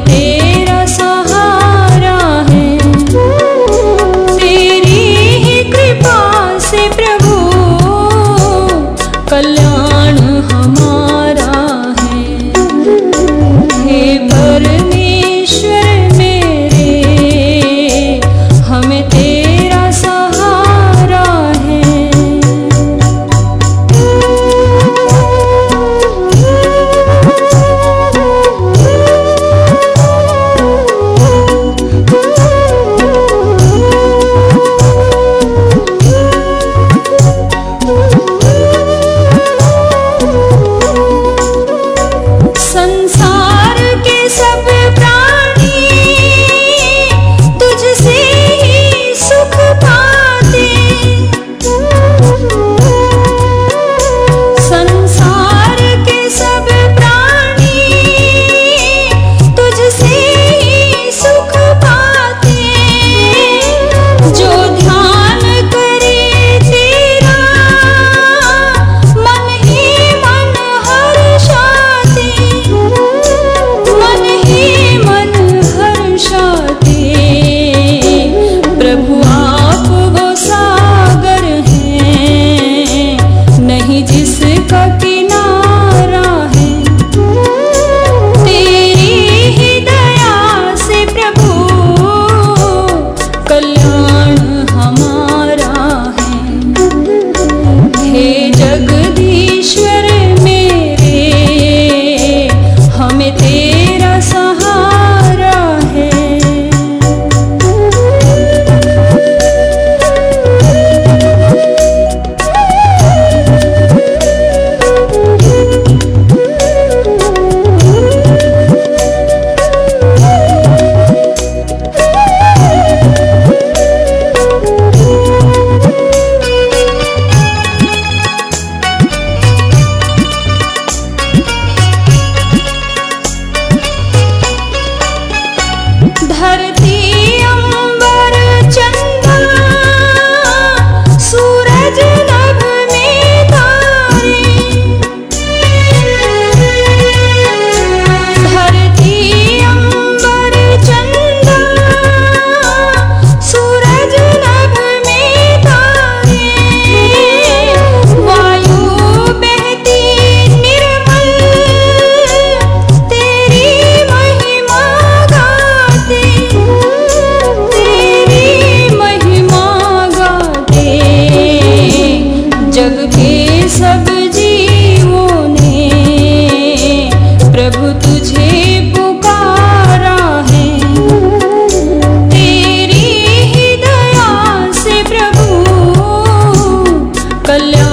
prometer. Olha